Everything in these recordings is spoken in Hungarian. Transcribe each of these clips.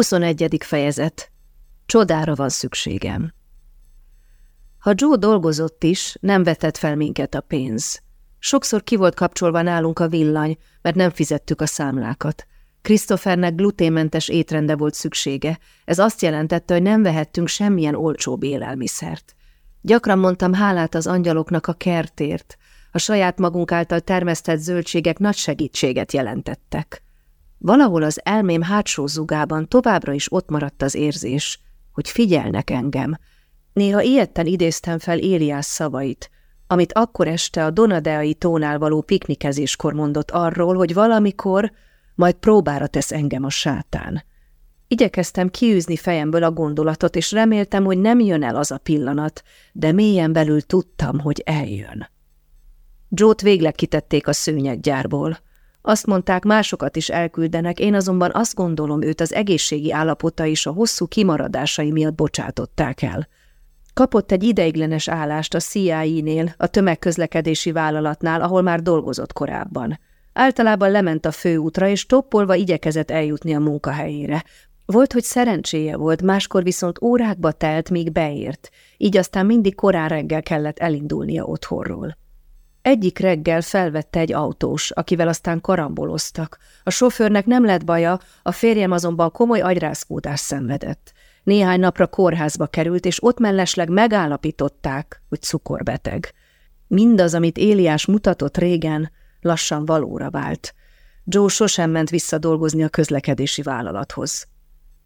21. fejezet. Csodára van szükségem. Ha Joe dolgozott is, nem vetett fel minket a pénz. Sokszor ki volt kapcsolva nálunk a villany, mert nem fizettük a számlákat. Christophernek gluténmentes étrende volt szüksége, ez azt jelentette, hogy nem vehettünk semmilyen olcsóbb élelmiszert. Gyakran mondtam hálát az angyaloknak a kertért, a saját magunk által termesztett zöldségek nagy segítséget jelentettek. Valahol az elmém hátsó zugában továbbra is ott maradt az érzés, hogy figyelnek engem. Néha ilyetten idéztem fel Éliás szavait, amit akkor este a Donadeai tónál való piknikezéskor mondott arról, hogy valamikor majd próbára tesz engem a sátán. Igyekeztem kiűzni fejemből a gondolatot, és reméltem, hogy nem jön el az a pillanat, de mélyen belül tudtam, hogy eljön. Jót végleg kitették a szőnyeggyárból. Azt mondták, másokat is elküldenek, én azonban azt gondolom, őt az egészségi állapota és a hosszú kimaradásai miatt bocsátották el. Kapott egy ideiglenes állást a CIA-nél, a tömegközlekedési vállalatnál, ahol már dolgozott korábban. Általában lement a főútra, és toppolva igyekezett eljutni a munkahelyére. Volt, hogy szerencséje volt, máskor viszont órákba telt, míg beért, így aztán mindig korán reggel kellett elindulnia otthonról. Egyik reggel felvette egy autós, akivel aztán karamboloztak. A sofőrnek nem lett baja, a férjem azonban komoly agyrázkódás szenvedett. Néhány napra kórházba került, és ott mellesleg megállapították, hogy cukorbeteg. Mindaz, amit Éliás mutatott régen, lassan valóra vált. Joe sosem ment vissza dolgozni a közlekedési vállalathoz.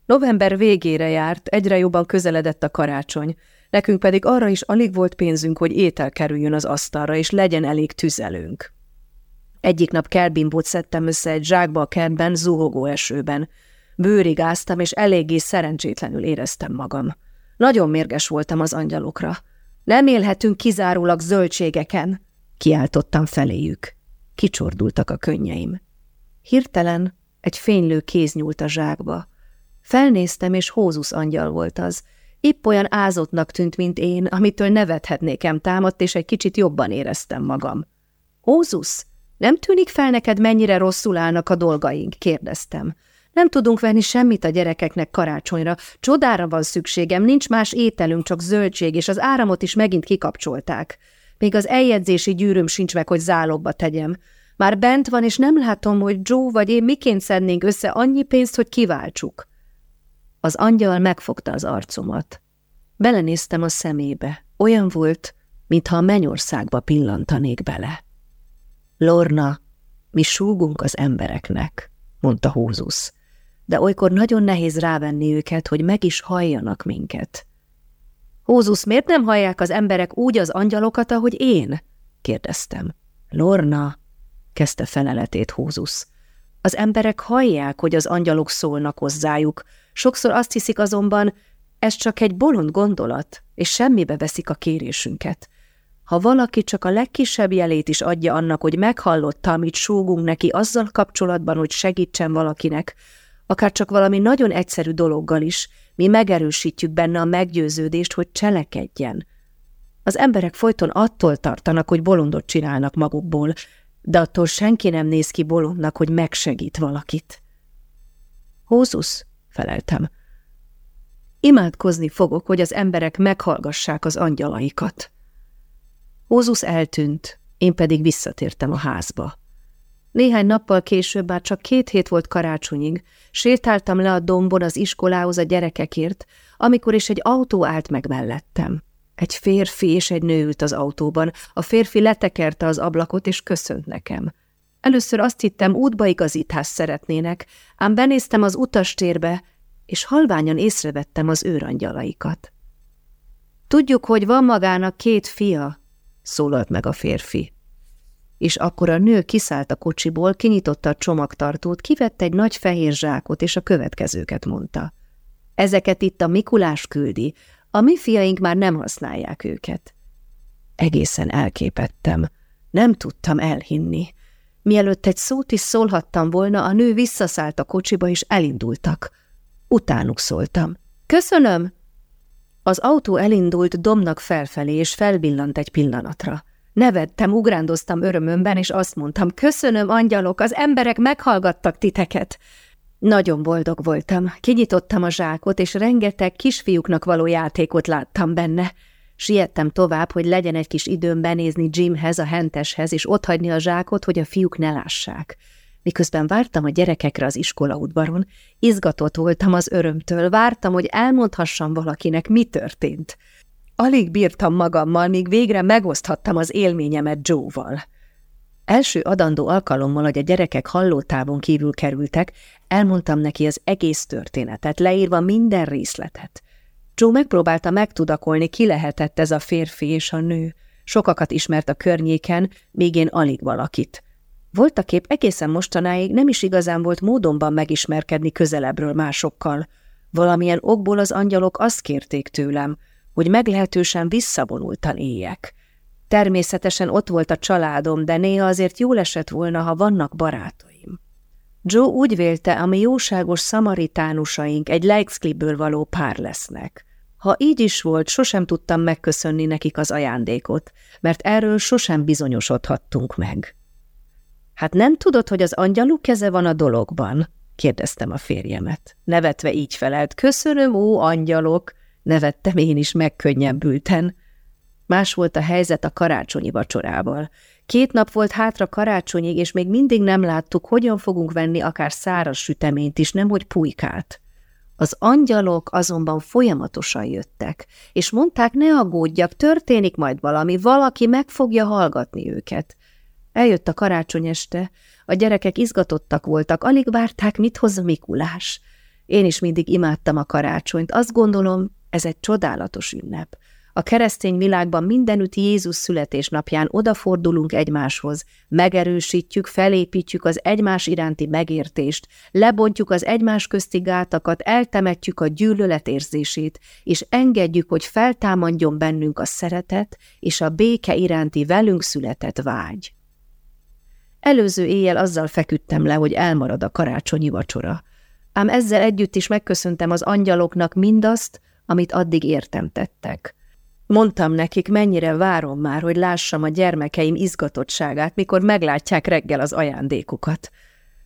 November végére járt, egyre jobban közeledett a karácsony, nekünk pedig arra is alig volt pénzünk, hogy étel kerüljön az asztalra, és legyen elég tüzelőnk. Egyik nap kertbimbót szedtem össze egy zsákba a kertben, zuhogó esőben. Bőrig áztam, és eléggé szerencsétlenül éreztem magam. Nagyon mérges voltam az angyalokra. Nem élhetünk kizárólag zöldségeken, kiáltottam feléjük. Kicsordultak a könnyeim. Hirtelen egy fénylő kéz nyúlt a zsákba. Felnéztem, és Hózusz angyal volt az. Épp olyan ázottnak tűnt, mint én, amitől nevethetnékem támadt, és egy kicsit jobban éreztem magam. Hózusz, nem tűnik fel neked, mennyire rosszul állnak a dolgaink? kérdeztem. Nem tudunk venni semmit a gyerekeknek karácsonyra. Csodára van szükségem, nincs más ételünk, csak zöldség, és az áramot is megint kikapcsolták. Még az eljegyzési gyűröm sincs meg, hogy zálogba tegyem. Már bent van, és nem látom, hogy Joe vagy én miként szednénk össze annyi pénzt, hogy kiváltsuk. Az angyal megfogta az arcomat. Belenéztem a szemébe. Olyan volt, mintha a mennyországba pillantanék bele. Lorna, mi súgunk az embereknek, mondta Hózusz, de olykor nagyon nehéz rávenni őket, hogy meg is halljanak minket. Hózusz, miért nem hallják az emberek úgy az angyalokat, ahogy én? kérdeztem. Lorna, kezdte feleletét Hózusz. Az emberek hallják, hogy az angyalok szólnak hozzájuk, sokszor azt hiszik azonban, ez csak egy bolond gondolat, és semmibe veszik a kérésünket. Ha valaki csak a legkisebb jelét is adja annak, hogy meghallotta, amit súgunk neki azzal kapcsolatban, hogy segítsen valakinek, akár csak valami nagyon egyszerű dologgal is, mi megerősítjük benne a meggyőződést, hogy cselekedjen. Az emberek folyton attól tartanak, hogy bolondot csinálnak magukból, de attól senki nem néz ki bolondnak, hogy megsegít valakit. Hózusz, feleltem. Imádkozni fogok, hogy az emberek meghallgassák az angyalaikat. Hózusz eltűnt, én pedig visszatértem a házba. Néhány nappal később, bár csak két hét volt karácsonyig, sétáltam le a dombon az iskolához a gyerekekért, amikor is egy autó állt meg mellettem. Egy férfi és egy nő ült az autóban, a férfi letekerte az ablakot és köszönt nekem. Először azt hittem, útbaigazítást szeretnének, ám benéztem az utastérbe, és halványan észrevettem az őrangyalaikat. Tudjuk, hogy van magának két fia, szólalt meg a férfi. És akkor a nő kiszállt a kocsiból, kinyitotta a csomagtartót, kivette egy nagy fehér zsákot, és a következőket mondta. Ezeket itt a Mikulás küldi, a mi fiaink már nem használják őket. Egészen elképettem, nem tudtam elhinni. Mielőtt egy szót is szólhattam volna, a nő visszaszállt a kocsiba, és elindultak. Utánuk szóltam. Köszönöm! Az autó elindult domnak felfelé, és felbillant egy pillanatra. Nevettem, ugrándoztam örömömben, és azt mondtam, köszönöm, angyalok, az emberek meghallgattak titeket. Nagyon boldog voltam. Kinyitottam a zsákot, és rengeteg kisfiúknak való játékot láttam benne. Siettem tovább, hogy legyen egy kis időm benézni Jimhez, a henteshez, és otthagyni a zsákot, hogy a fiúk ne lássák. Miközben vártam a gyerekekre az iskola udvaron, izgatott voltam az örömtől, vártam, hogy elmondhassam valakinek, mi történt. Alig bírtam magammal, míg végre megoszthattam az élményemet Joe-val. Első adandó alkalommal, hogy a gyerekek hallótávon kívül kerültek, elmondtam neki az egész történetet, leírva minden részletet. Joe megpróbálta megtudakolni, ki lehetett ez a férfi és a nő. Sokakat ismert a környéken, még én alig valakit. Voltak épp egészen mostanáig nem is igazán volt módonban megismerkedni közelebbről másokkal. Valamilyen okból az angyalok azt kérték tőlem, hogy meglehetősen visszavonultan éljek. Természetesen ott volt a családom, de néha azért jól esett volna, ha vannak barátaim. Joe úgy vélte, a mi jóságos szamaritánusaink egy Leixclipből való pár lesznek. Ha így is volt, sosem tudtam megköszönni nekik az ajándékot, mert erről sosem bizonyosodhattunk meg. Hát nem tudod, hogy az angyaluk keze van a dologban? kérdeztem a férjemet. Nevetve így felelt, köszönöm, ó, angyalok, nevettem én is megkönnyebbülten. Más volt a helyzet a karácsonyi vacsorával. Két nap volt hátra karácsonyig, és még mindig nem láttuk, hogyan fogunk venni akár száraz süteményt is, nemhogy pulykát. Az angyalok azonban folyamatosan jöttek, és mondták, ne aggódjak, történik majd valami, valaki meg fogja hallgatni őket. Eljött a karácsony este, a gyerekek izgatottak voltak, alig várták, mit hoz a Mikulás. Én is mindig imádtam a karácsonyt, azt gondolom, ez egy csodálatos ünnep. A keresztény világban mindenütt Jézus születésnapján odafordulunk egymáshoz, megerősítjük, felépítjük az egymás iránti megértést, lebontjuk az egymás közti gátakat, eltemetjük a gyűlölet érzését, és engedjük, hogy feltámadjon bennünk a szeretet és a béke iránti velünk született vágy. Előző éjjel azzal feküdtem le, hogy elmarad a karácsonyi vacsora, ám ezzel együtt is megköszöntem az angyaloknak mindazt, amit addig értem tettek. Mondtam nekik, mennyire várom már, hogy lássam a gyermekeim izgatottságát, mikor meglátják reggel az ajándékukat.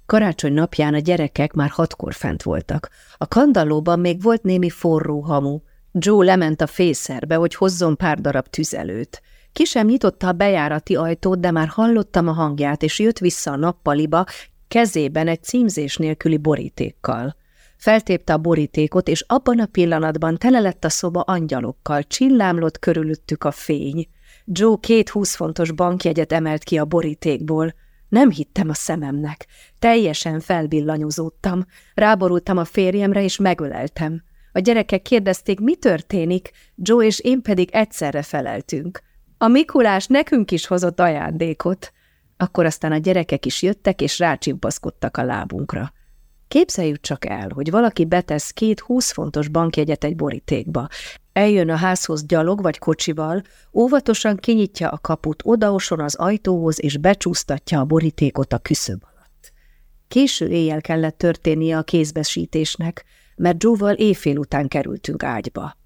Karácsony napján a gyerekek már hatkor fent voltak. A kandallóban még volt némi forró hamu. Joe lement a fészerbe, hogy hozzon pár darab tüzelőt. Ki sem nyitotta a bejárati ajtót, de már hallottam a hangját, és jött vissza a nappaliba, kezében egy címzés nélküli borítékkal. Feltépte a borítékot, és abban a pillanatban tele lett a szoba angyalokkal, csillámlott körülöttük a fény. Joe két húsz fontos bankjegyet emelt ki a borítékból. Nem hittem a szememnek. Teljesen felbillanyozódtam. Ráborultam a férjemre, és megöleltem. A gyerekek kérdezték, mi történik, Joe és én pedig egyszerre feleltünk. A Mikulás nekünk is hozott ajándékot. Akkor aztán a gyerekek is jöttek, és rácsimpaszkodtak a lábunkra. Képzeljük csak el, hogy valaki betesz két húsz fontos bankjegyet egy borítékba. Eljön a házhoz gyalog vagy kocsival, óvatosan kinyitja a kaput, odaoson az ajtóhoz, és becsúsztatja a borítékot a küszöb alatt. Késő éjjel kellett történnie a kézbesítésnek, mert Joe-val éjfél után kerültünk ágyba.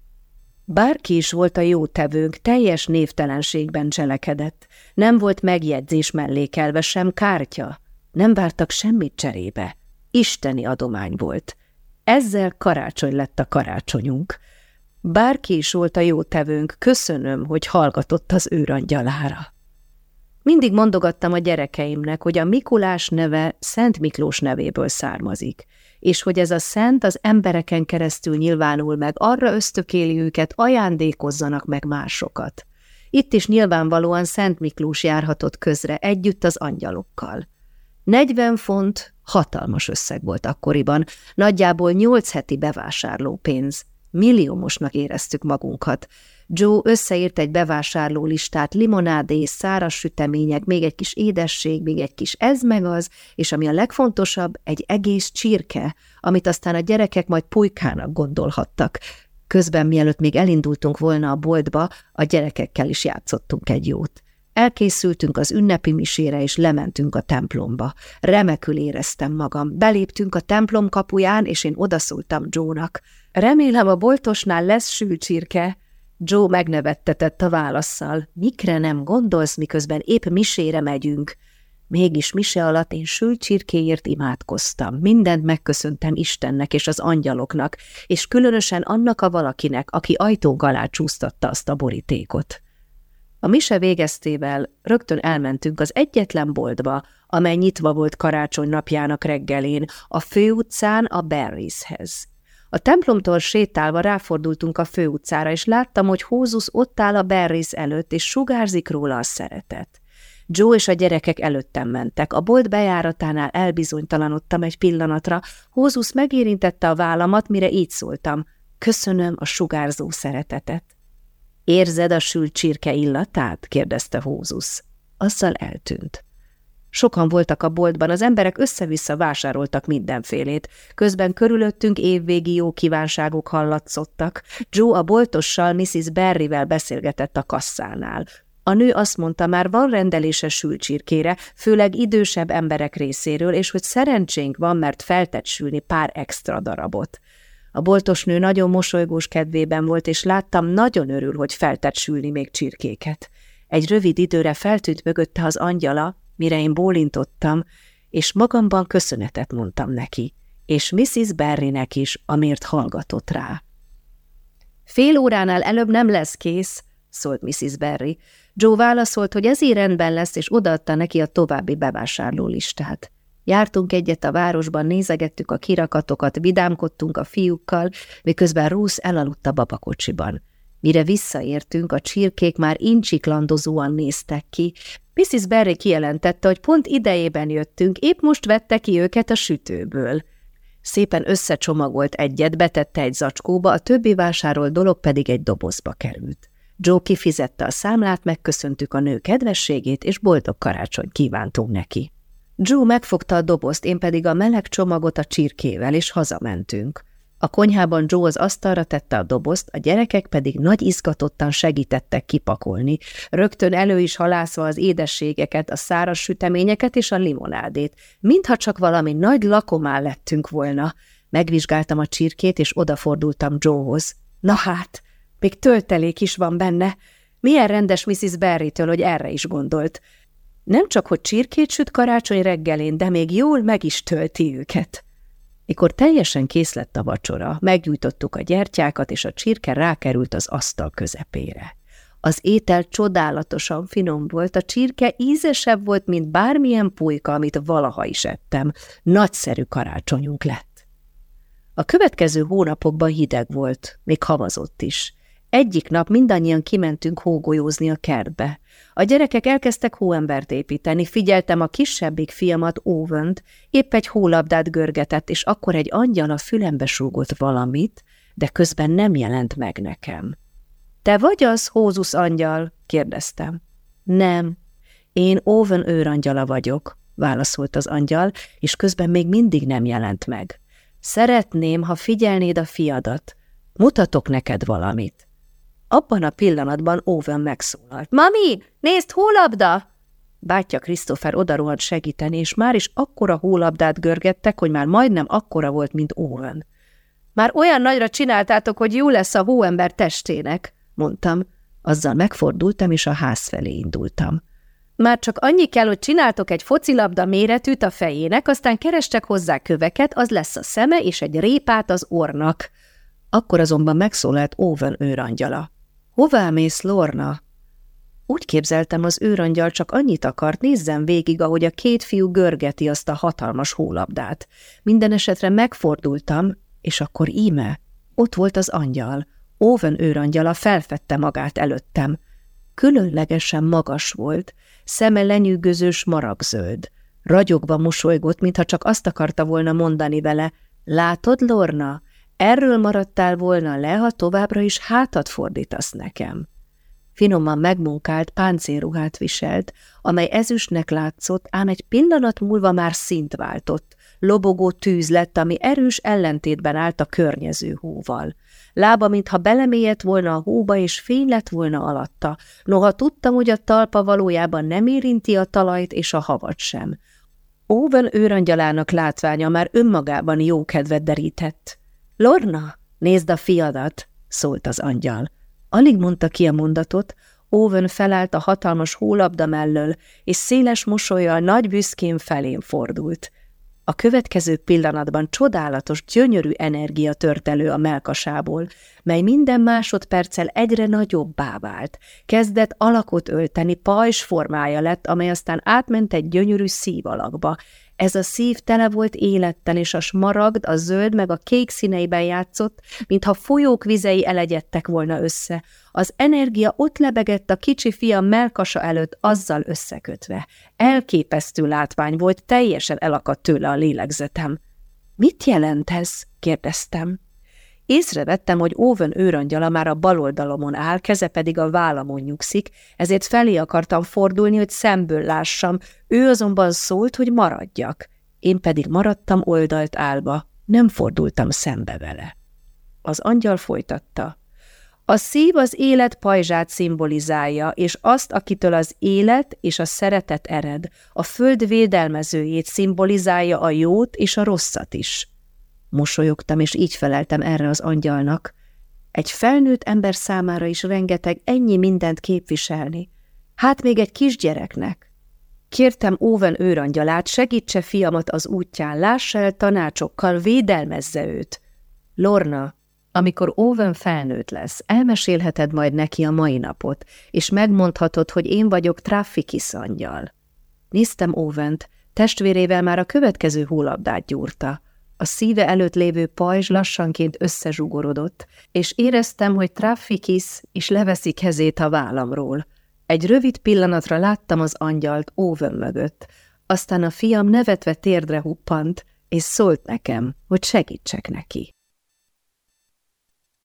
Bárki is volt a jó tevőnk, teljes névtelenségben cselekedett. Nem volt megjegyzés mellékelve, sem kártya. Nem vártak semmit cserébe. Isteni adomány volt. Ezzel karácsony lett a karácsonyunk. Bárki is volt a jó tevőnk, köszönöm, hogy hallgatott az őrangyalára. Mindig mondogattam a gyerekeimnek, hogy a Mikulás neve Szent Miklós nevéből származik, és hogy ez a szent az embereken keresztül nyilvánul meg, arra ösztökéli őket, ajándékozzanak meg másokat. Itt is nyilvánvalóan Szent Miklós járhatott közre, együtt az angyalokkal. 40 font hatalmas összeg volt akkoriban, nagyjából nyolc heti bevásárló pénz. Milliómosnak éreztük magunkat. Joe összeírt egy bevásárló listát, limonádé, száraz sütemények, még egy kis édesség, még egy kis ez meg az, és ami a legfontosabb, egy egész csirke, amit aztán a gyerekek majd pulykának gondolhattak. Közben, mielőtt még elindultunk volna a boltba, a gyerekekkel is játszottunk egy jót. Elkészültünk az ünnepi misére, és lementünk a templomba. Remekül éreztem magam. Beléptünk a templom kapuján, és én odaszóltam Joe-nak. Remélem a boltosnál lesz sülcsirke. Joe megnevettetett a válaszszal. Mikre nem gondolsz, miközben épp misére megyünk? Mégis mise alatt én sült csirkéért imádkoztam, mindent megköszöntem Istennek és az angyaloknak, és különösen annak a valakinek, aki ajtók alá csúsztatta azt a borítékot. A mise végeztével rögtön elmentünk az egyetlen boltba, amely nyitva volt karácsony napjának reggelén, a főutcán a Barryshez. A templomtól sétálva ráfordultunk a főutcára, és láttam, hogy Hózus ott áll a Barrys előtt, és sugárzik róla a szeretet. Joe és a gyerekek előttem mentek. A bolt bejáratánál elbizonytalanodtam egy pillanatra. Hózus megérintette a vállamat, mire így szóltam. Köszönöm a sugárzó szeretetet. Érzed a sült csirke illatát? kérdezte Hózus. Azzal eltűnt. Sokan voltak a boltban, az emberek össze-vissza vásároltak mindenfélét. Közben körülöttünk évvégi jó kívánságok hallatszottak. Joe a boltossal Mrs. Berryvel beszélgetett a kasszánál. A nő azt mondta, már van rendelése sülcsirkére, főleg idősebb emberek részéről, és hogy szerencsénk van, mert feltett sülni pár extra darabot. A boltos nő nagyon mosolygós kedvében volt, és láttam, nagyon örül, hogy feltett sülni még csirkéket. Egy rövid időre feltűnt mögötte az angyala, mire én bólintottam, és magamban köszönetet mondtam neki, és Mrs. Berrynek is, amért hallgatott rá. Fél óránál előbb nem lesz kész, szólt Mrs. Berry. Joe válaszolt, hogy ezért rendben lesz, és odaadta neki a további bevásárló listát. Jártunk egyet a városban, nézegettük a kirakatokat, vidámkodtunk a fiúkkal, miközben Rusz elaludt a babakocsiban. Mire visszaértünk, a csirkék már incsiklandozóan néztek ki. Mrs. Berry kijelentette, hogy pont idejében jöttünk, épp most vette ki őket a sütőből. Szépen összecsomagolt egyet, betette egy zacskóba, a többi vásárolt dolog pedig egy dobozba került. Joe kifizette a számlát, megköszöntük a nő kedvességét, és boldog karácsony kívántunk neki. Joe megfogta a dobozt, én pedig a meleg csomagot a csirkével, és hazamentünk. A konyhában Joe az asztalra tette a dobozt, a gyerekek pedig nagy izgatottan segítettek kipakolni, rögtön elő is halászva az édességeket, a száraz süteményeket és a limonádét, mintha csak valami nagy lakomá lettünk volna. Megvizsgáltam a csirkét, és odafordultam Joehoz. Na hát, még töltelék is van benne. Milyen rendes Mrs. Berry-től, hogy erre is gondolt. Nem csak, hogy csirkét süt karácsony reggelén, de még jól meg is tölti őket. Mikor teljesen kész lett a vacsora, meggyújtottuk a gyertyákat, és a csirke rákerült az asztal közepére. Az étel csodálatosan finom volt, a csirke ízesebb volt, mint bármilyen pulyka, amit valaha is ettem. Nagyszerű karácsonyunk lett. A következő hónapokban hideg volt, még havazott is. Egyik nap mindannyian kimentünk hógolyózni a kertbe. A gyerekek elkezdtek hóembert építeni, figyeltem a kisebbik fiamat, Óvönt, épp egy hólabdát görgetett, és akkor egy angyal a fülembe súgott valamit, de közben nem jelent meg nekem. – Te vagy az, Hózus angyal? – kérdeztem. – Nem, én Óvön őrangyala vagyok – válaszolt az angyal, és közben még mindig nem jelent meg. – Szeretném, ha figyelnéd a fiadat. Mutatok neked valamit. Abban a pillanatban Owen megszólalt. – Mami, nézd, hólabda! Bátyja Christopher odarohant segíteni, és már is akkora hólabdát görgettek, hogy már majdnem akkora volt, mint Owen. – Már olyan nagyra csináltátok, hogy jó lesz a hóember testének, mondtam. Azzal megfordultam, és a ház felé indultam. Már csak annyi kell, hogy csináltok egy focilabda méretűt a fejének, aztán kerestek hozzá köveket, az lesz a szeme, és egy répát az ornak. Akkor azonban megszólalt Owen őrangyala. Hová mész, Lorna? Úgy képzeltem, az őrangyal csak annyit akart, nézzen végig, ahogy a két fiú görgeti azt a hatalmas hólabdát. Minden esetre megfordultam, és akkor íme, ott volt az angyal. Óven őrangyala felfedte magát előttem. Különlegesen magas volt, szeme lenyűgözős maragzöld. Ragyogva mosolygott, mintha csak azt akarta volna mondani vele, látod, Lorna, Erről maradtál volna le, ha továbbra is hátat fordítasz nekem. Finoman megmunkált páncélruhát viselt, amely ezüstnek látszott, ám egy pillanat múlva már szint váltott. Lobogó tűz lett, ami erős ellentétben állt a környező hóval. Lába, mintha belemélyedt volna a hóba, és fény lett volna alatta. Noha tudtam, hogy a talpa valójában nem érinti a talajt és a havat sem. Óven őrangyalának látványa már önmagában jó kedvet derített. Lorna, nézd a fiadat, szólt az angyal. Alig mondta ki a mondatot, Owen felállt a hatalmas hólabda mellől, és széles mosolyjal nagy büszkén felén fordult. A következő pillanatban csodálatos, gyönyörű energia tört elő a melkasából, mely minden másodperccel egyre nagyobbá vált. Kezdett alakot ölteni, pajzs formája lett, amely aztán átment egy gyönyörű szívalakba, ez a szív tele volt élettel, és a smaragd, a zöld meg a kék színeiben játszott, mintha folyók vizei elegyedtek volna össze. Az energia ott lebegett a kicsi fiam melkasa előtt azzal összekötve. Elképesztő látvány volt, teljesen elakadt tőle a lélegzetem. – Mit jelent ez? – kérdeztem. Észrevettem, hogy Óvön őrangyala már a bal oldalomon áll, keze pedig a vállamon nyugszik, ezért felé akartam fordulni, hogy szemből lássam, ő azonban szólt, hogy maradjak. Én pedig maradtam oldalt állva, nem fordultam szembe vele. Az angyal folytatta. A szív az élet pajzsát szimbolizálja, és azt, akitől az élet és a szeretet ered, a föld védelmezőjét szimbolizálja a jót és a rosszat is. Mosolyogtam, és így feleltem erre az angyalnak. Egy felnőtt ember számára is rengeteg ennyi mindent képviselni. Hát még egy kisgyereknek. Kértem Óven őrangyalát, segítse fiamat az útján, lássa el tanácsokkal, védelmezze őt. Lorna, amikor Óven felnőtt lesz, elmesélheted majd neki a mai napot, és megmondhatod, hogy én vagyok Traffikis angyal. Néztem Óvent, testvérével már a következő hólabdát gyúrta. A szíve előtt lévő pajzs lassanként összezsugorodott, és éreztem, hogy Traffikis is leveszi kezét a vállamról. Egy rövid pillanatra láttam az angyalt óvön mögött, aztán a fiam nevetve térdre huppant, és szólt nekem, hogy segítsek neki.